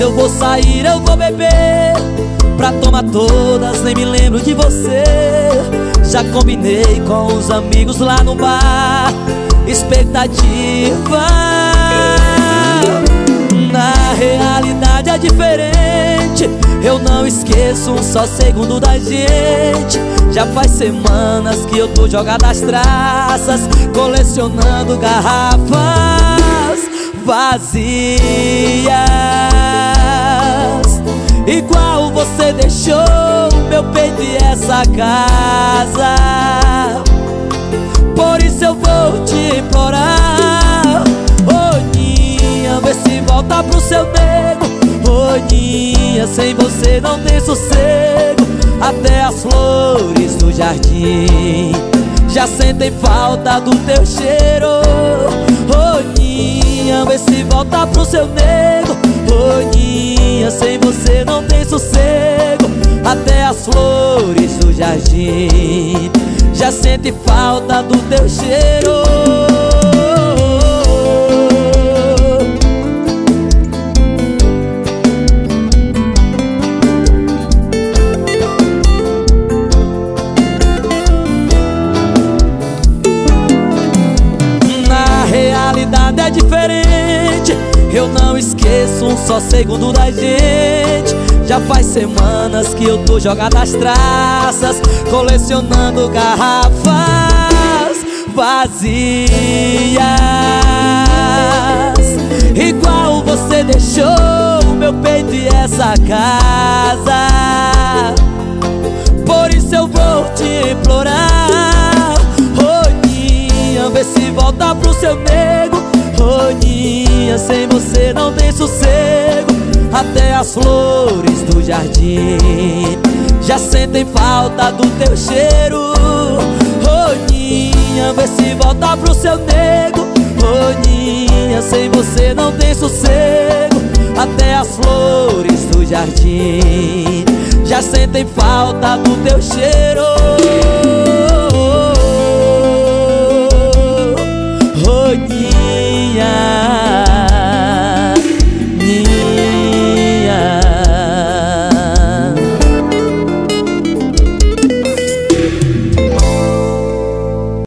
vez eu vou sair, eu vou beber Pra tomar todas, nem me lembro de você. Já combinei com os amigos lá no bar Expectativa. Na realidade é diferente Eu não esqueço um só segundo da gente. Já faz semanas que eu tô jogado às traças Colecionando garrafas vazias deixou meu peito e essa casa. Por isso eu vou te implorar Oninha, vê se volta pro seu nego. Oninha, sem você não tem sossego. Até as flores do jardim Já sentem falta do teu cheiro. Oninha, vê se volta pro seu nego. Oninha, sem você não tem sossego Já sente falta do teu cheiro. Diferente. Eu não esqueço um só segundo da gente Já faz semanas que eu tô jogado às traças Colecionando garrafas vazias. Igual você deixou o meu peito e essa casa. Por isso eu vou te implorar Roninha, vê se volta pro seu nego. Roninha, sem você não tem sossego as flores do jardim. Já sentem falta do teu cheiro. Roninha, vê se volta pro seu nego. Roninha, sem você não tem sossego. Até as flores do jardim Já sentem falta do teu cheiro